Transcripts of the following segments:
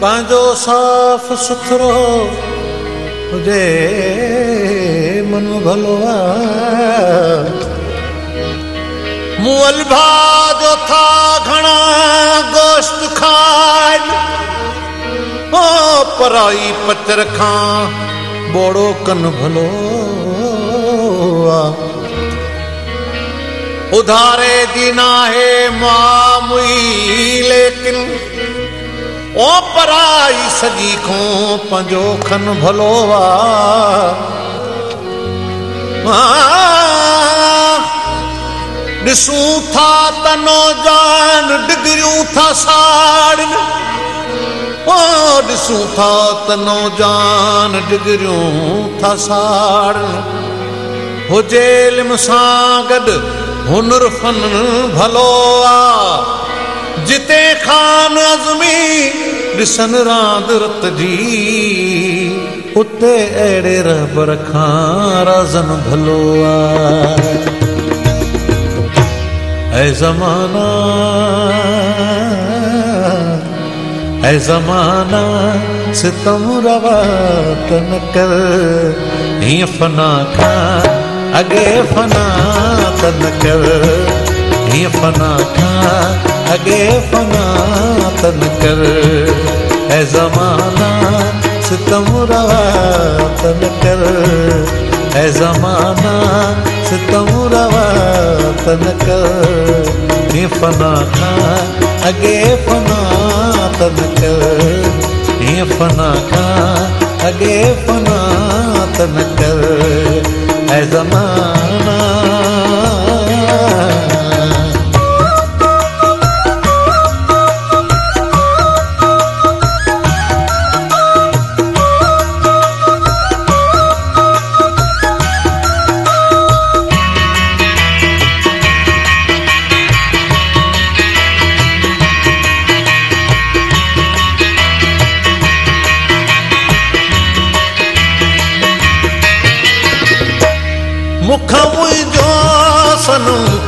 پنهنجو صاف سٿرو هجي من ڀلو مئل ڀاجو ٿا گهڻا گوشت او پرائي پڪچر کان بوڙو ڪن ڀلو اڌاري جي ناهي مامئي ليڪن او پرائي سڄي کان پنهنجو کن ڀلو آهي ڏسون ٿا ته نوجان ڊگريون ٿا ساڙن. ڏسون ٿا ته نوجان ڊگريون ٿا ساڙن. هجي علم سان گڏ هنر فن ڀلو آ جتي خان ازمي ڏسن راند رت جي. اتي اهڙي رهبر کان رازن ڀلو آ ۽ زمانا ۽ زمانا ستم روا ته نه ڪر. هيئن فنا کان اڳي فنا ته نه ڪر. هيئن فنا کان धगे फना तन कर। है जमाना सितम रवा तन कर। है जमाना सितम रवा तन कर। ये फना खा अगे फना तन कर। ये फना खा अगे फना तन कर। है जमाना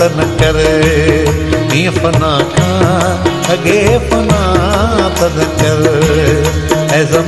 तन करे। नी फना का अगे फना तन कर। ऐसा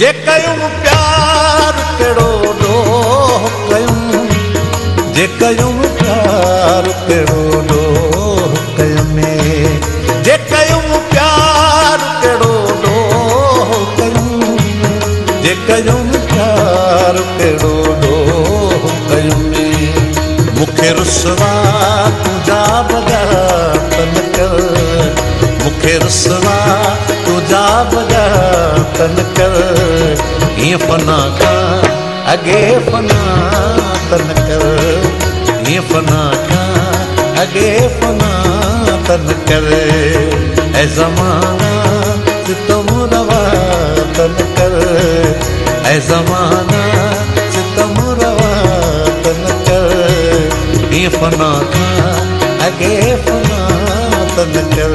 جي ڪيون پيار ڪهڙو ڏوهه ڪيون جي ڪيون پيار ڪهڙو ڏوهه ڪيون جي ڪيون پيار ڪهڙو ڏوهه ڪيون جي ڪيون پيار ڪهڙو ڏوهه ڪيون مون کي رسوا बजा तन कर। ये फना का अगे फना तन कर। ये फना का अगे फना तन कर। ऐ जमाना तुम रवा तन कर। ऐ जमाना तुम रवा तन कर। ये फना का अगे फना तन कर।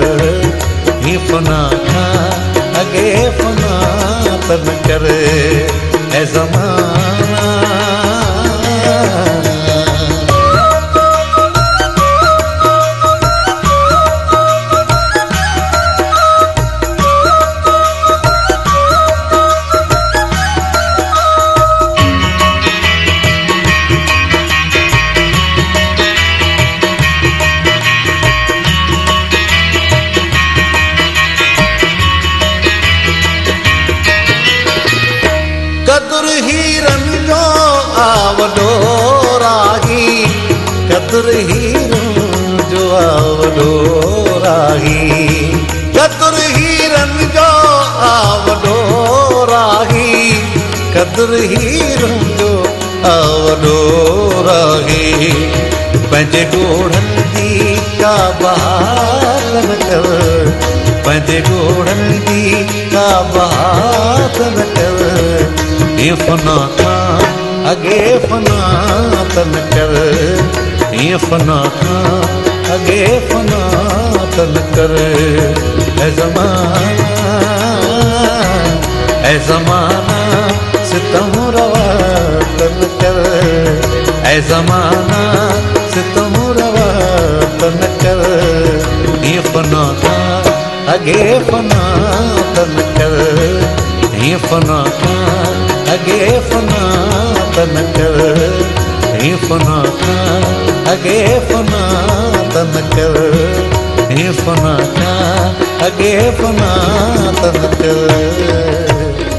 ये फना का कर ऐं ज़माना هيرن جو قدر هيرن جو آوڊو راهي قدر هيرن جو آوڊو راهي پنهنجي ڳوڙهن جي ڪا ڪر پنهنجي ڳوڙهن جي ڪا تن ڪر هيئن فنا کان اڳي فنا تن ڪر. ۽ زمانا ۽ زمانا ستم روا تن ڪر. ۽ زمانا ستم روا تن ڪر. هيئن فنا کان اڳي فنا تن ڪر. هيئن فنا کان اڳي فنا تن ڪر हे फना अगे फना तन कर हे फना अगे फना तन कर